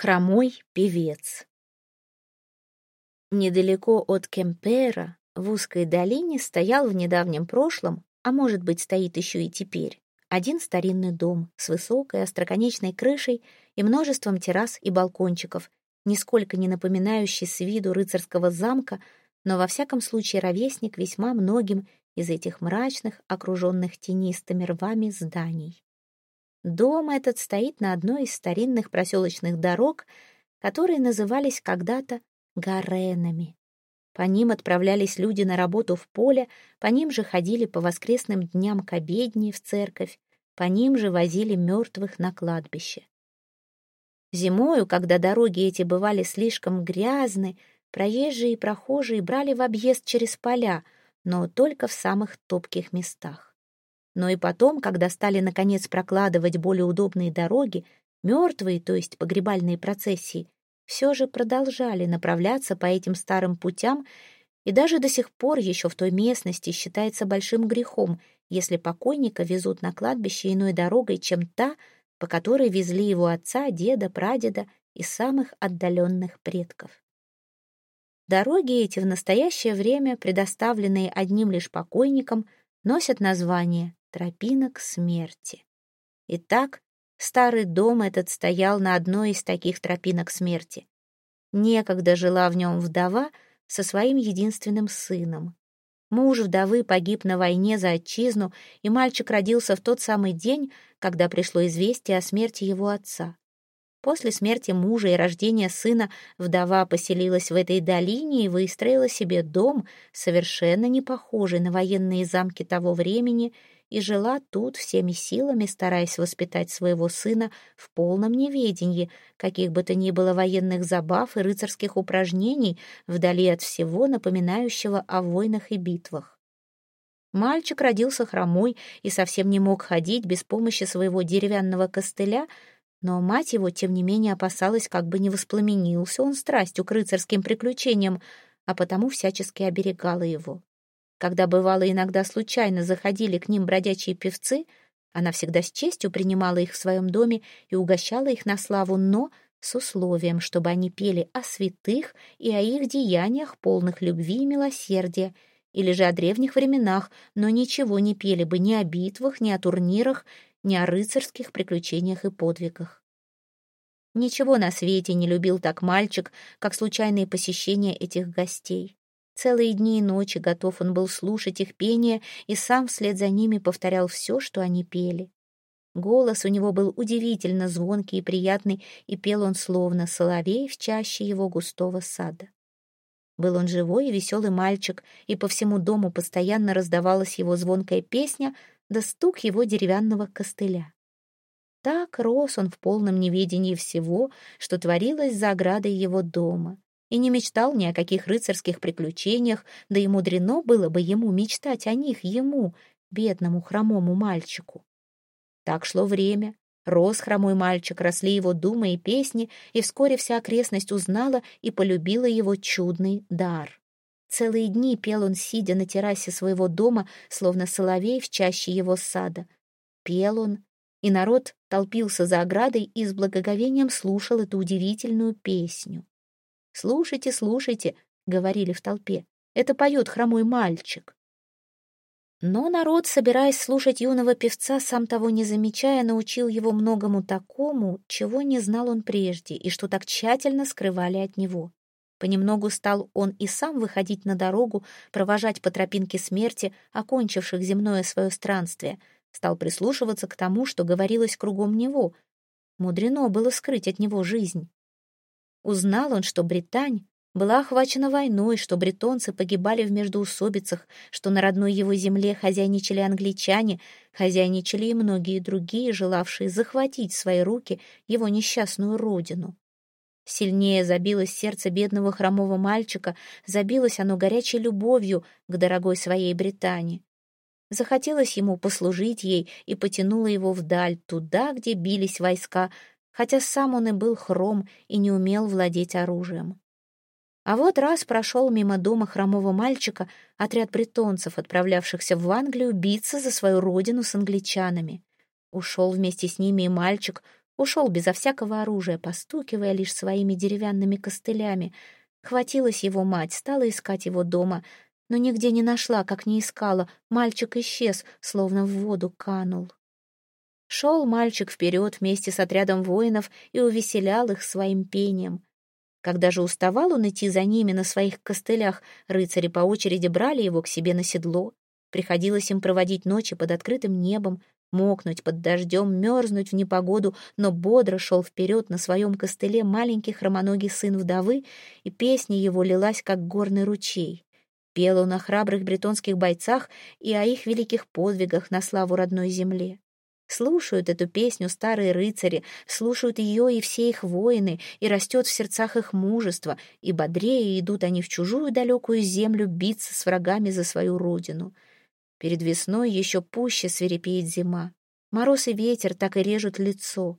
Хромой певец. Недалеко от Кемпера, в узкой долине, стоял в недавнем прошлом, а может быть, стоит еще и теперь, один старинный дом с высокой остроконечной крышей и множеством террас и балкончиков, нисколько не напоминающий с виду рыцарского замка, но во всяком случае ровесник весьма многим из этих мрачных, окруженных тенистыми рвами зданий. Дом этот стоит на одной из старинных проселочных дорог, которые назывались когда-то гаренами. По ним отправлялись люди на работу в поле, по ним же ходили по воскресным дням к обедне в церковь, по ним же возили мертвых на кладбище. Зимою, когда дороги эти бывали слишком грязны, проезжие и прохожие брали в объезд через поля, но только в самых топких местах. Но и потом, когда стали, наконец, прокладывать более удобные дороги, мертвые, то есть погребальные процессии, все же продолжали направляться по этим старым путям, и даже до сих пор еще в той местности считается большим грехом, если покойника везут на кладбище иной дорогой, чем та, по которой везли его отца, деда, прадеда и самых отдаленных предков. Дороги эти в настоящее время, предоставленные одним лишь покойникам, носят название тропинок смерти. Итак, старый дом этот стоял на одной из таких тропинок смерти. Некогда жила в нем вдова со своим единственным сыном. Муж вдовы погиб на войне за отчизну, и мальчик родился в тот самый день, когда пришло известие о смерти его отца. После смерти мужа и рождения сына вдова поселилась в этой долине и выстроила себе дом, совершенно не похожий на военные замки того времени, и жила тут всеми силами, стараясь воспитать своего сына в полном неведении, каких бы то ни было военных забав и рыцарских упражнений, вдали от всего напоминающего о войнах и битвах. Мальчик родился хромой и совсем не мог ходить без помощи своего деревянного костыля, но мать его, тем не менее, опасалась, как бы не воспламенился он страстью к рыцарским приключениям, а потому всячески оберегала его. Когда бывало иногда случайно заходили к ним бродячие певцы, она всегда с честью принимала их в своем доме и угощала их на славу, но с условием, чтобы они пели о святых и о их деяниях, полных любви и милосердия, или же о древних временах, но ничего не пели бы ни о битвах, ни о турнирах, ни о рыцарских приключениях и подвигах. Ничего на свете не любил так мальчик, как случайные посещения этих гостей. Целые дни и ночи готов он был слушать их пение и сам вслед за ними повторял все, что они пели. Голос у него был удивительно звонкий и приятный, и пел он словно соловей в чаще его густого сада. Был он живой и веселый мальчик, и по всему дому постоянно раздавалась его звонкая песня да стук его деревянного костыля. Так рос он в полном неведении всего, что творилось за оградой его дома и не мечтал ни о каких рыцарских приключениях, да и мудрено было бы ему мечтать о них, ему, бедному хромому мальчику. Так шло время. Рос хромой мальчик, росли его думы и песни, и вскоре вся окрестность узнала и полюбила его чудный дар. Целые дни пел он, сидя на террасе своего дома, словно соловей в чаще его сада. Пел он, и народ толпился за оградой и с благоговением слушал эту удивительную песню. «Слушайте, слушайте», — говорили в толпе, — «это поет хромой мальчик». Но народ, собираясь слушать юного певца, сам того не замечая, научил его многому такому, чего не знал он прежде и что так тщательно скрывали от него. Понемногу стал он и сам выходить на дорогу, провожать по тропинке смерти, окончивших земное свое странствие, стал прислушиваться к тому, что говорилось кругом него. Мудрено было скрыть от него жизнь. Узнал он, что Британь была охвачена войной, что бретонцы погибали в междоусобицах, что на родной его земле хозяйничали англичане, хозяйничали и многие другие, желавшие захватить в свои руки его несчастную родину. Сильнее забилось сердце бедного хромого мальчика, забилось оно горячей любовью к дорогой своей Британии. Захотелось ему послужить ей и потянуло его вдаль, туда, где бились войска, хотя сам он и был хром и не умел владеть оружием. А вот раз прошел мимо дома хромого мальчика отряд бретонцев, отправлявшихся в Англию биться за свою родину с англичанами. Ушел вместе с ними и мальчик, Ушел безо всякого оружия, постукивая лишь своими деревянными костылями. Хватилась его мать, стала искать его дома, но нигде не нашла, как не искала. Мальчик исчез, словно в воду канул. Шел мальчик вперед вместе с отрядом воинов и увеселял их своим пением. Когда же уставал он идти за ними на своих костылях, рыцари по очереди брали его к себе на седло. Приходилось им проводить ночи под открытым небом, мокнуть под дождем, мерзнуть в непогоду, но бодро шел вперед на своем костыле маленький хромоногий сын вдовы, и песня его лилась, как горный ручей. Пел он о храбрых бретонских бойцах и о их великих подвигах на славу родной земле. Слушают эту песню старые рыцари, слушают ее и все их воины, и растет в сердцах их мужество, и бодрее идут они в чужую далекую землю биться с врагами за свою родину. Перед весной еще пуще свирепеет зима. Мороз и ветер так и режут лицо.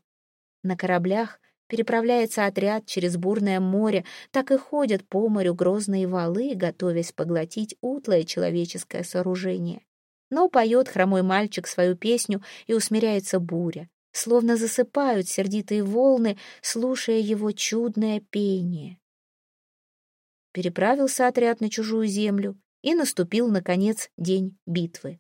На кораблях переправляется отряд через бурное море, так и ходят по морю грозные валы, готовясь поглотить утлое человеческое сооружение. Но поет хромой мальчик свою песню, и усмиряется буря. Словно засыпают сердитые волны, слушая его чудное пение. Переправился отряд на чужую землю, и наступил, наконец, день битвы.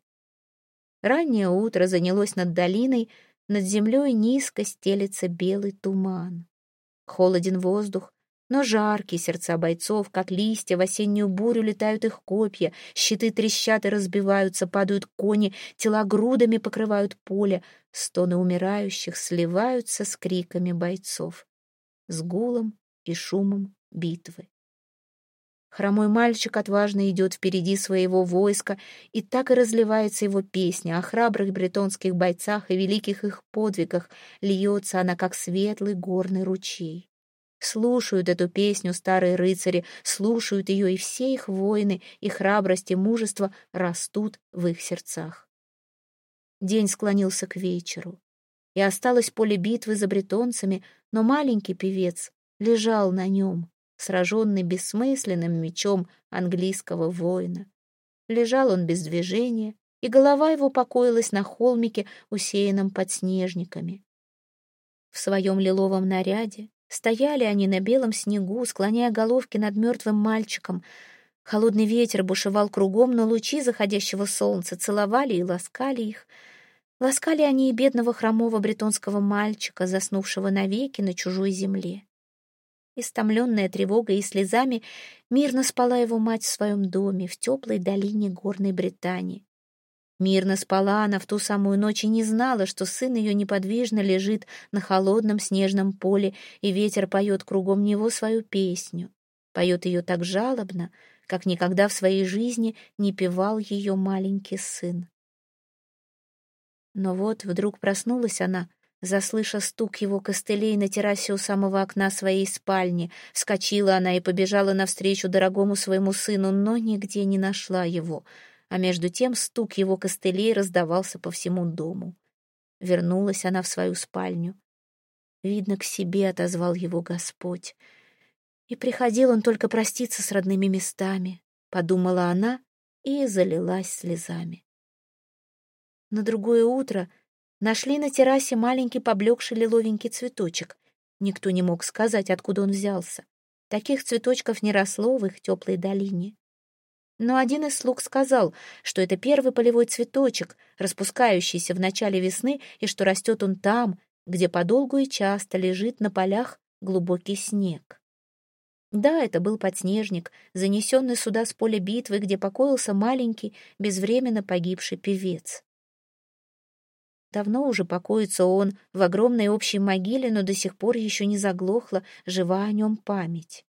Раннее утро занялось над долиной, над землей низко стелется белый туман. Холоден воздух, но жаркие сердца бойцов, как листья, в осеннюю бурю летают их копья, щиты трещат и разбиваются, падают кони, тела грудами покрывают поле, стоны умирающих сливаются с криками бойцов, с гулом и шумом битвы. Хромой мальчик отважно идет впереди своего войска, и так и разливается его песня о храбрых бретонских бойцах и великих их подвигах, льется она, как светлый горный ручей. Слушают эту песню старые рыцари, слушают ее, и все их воины, и храбрость, и мужество растут в их сердцах. День склонился к вечеру, и осталось поле битвы за бретонцами, но маленький певец лежал на нем, сраженный бессмысленным мечом английского воина. Лежал он без движения, и голова его покоилась на холмике, усеянном подснежниками. В своем лиловом наряде, Стояли они на белом снегу, склоняя головки над мертвым мальчиком. Холодный ветер бушевал кругом, но лучи заходящего солнца целовали и ласкали их. Ласкали они и бедного хромого бретонского мальчика, заснувшего навеки на чужой земле. Истомленная тревогой и слезами, мирно спала его мать в своем доме в теплой долине горной Британии. Мирно спала она в ту самую ночь и не знала, что сын ее неподвижно лежит на холодном снежном поле, и ветер поет кругом него свою песню. Поет ее так жалобно, как никогда в своей жизни не певал ее маленький сын. Но вот вдруг проснулась она, заслыша стук его костылей на террасе у самого окна своей спальни. Вскочила она и побежала навстречу дорогому своему сыну, но нигде не нашла его — а между тем стук его костылей раздавался по всему дому. Вернулась она в свою спальню. Видно, к себе отозвал его Господь. И приходил он только проститься с родными местами, подумала она и залилась слезами. На другое утро нашли на террасе маленький поблекший лиловенький цветочек. Никто не мог сказать, откуда он взялся. Таких цветочков не росло в их теплой долине. Но один из слуг сказал, что это первый полевой цветочек, распускающийся в начале весны, и что растет он там, где подолгу и часто лежит на полях глубокий снег. Да, это был подснежник, занесенный сюда с поля битвы, где покоился маленький, безвременно погибший певец. Давно уже покоится он в огромной общей могиле, но до сих пор еще не заглохла, жива о нем память.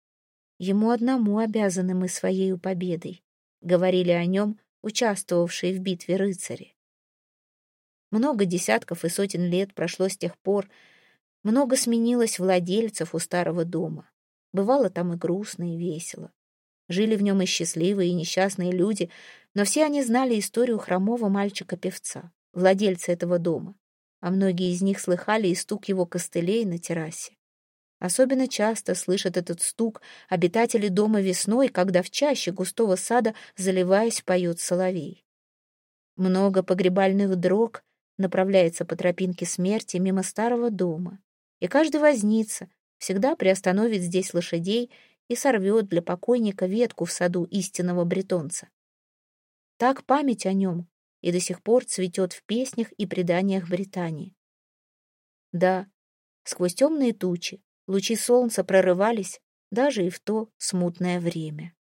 Ему одному обязаны мы своей победой говорили о нем участвовавшие в битве рыцари. Много десятков и сотен лет прошло с тех пор, много сменилось владельцев у старого дома. Бывало там и грустно, и весело. Жили в нем и счастливые, и несчастные люди, но все они знали историю хромого мальчика-певца, владельца этого дома, а многие из них слыхали и стук его костылей на террасе. Особенно часто слышат этот стук обитатели дома весной, когда в чаще густого сада, заливаясь, поет соловей. Много погребальных дрог направляется по тропинке смерти мимо старого дома. и каждый возница всегда приостановит здесь лошадей и сорвет для покойника ветку в саду истинного бретонца. Так память о нем и до сих пор цветет в песнях и преданиях Британии. Да, сквозь темные тучи лучи солнца прорывались даже и в то смутное время.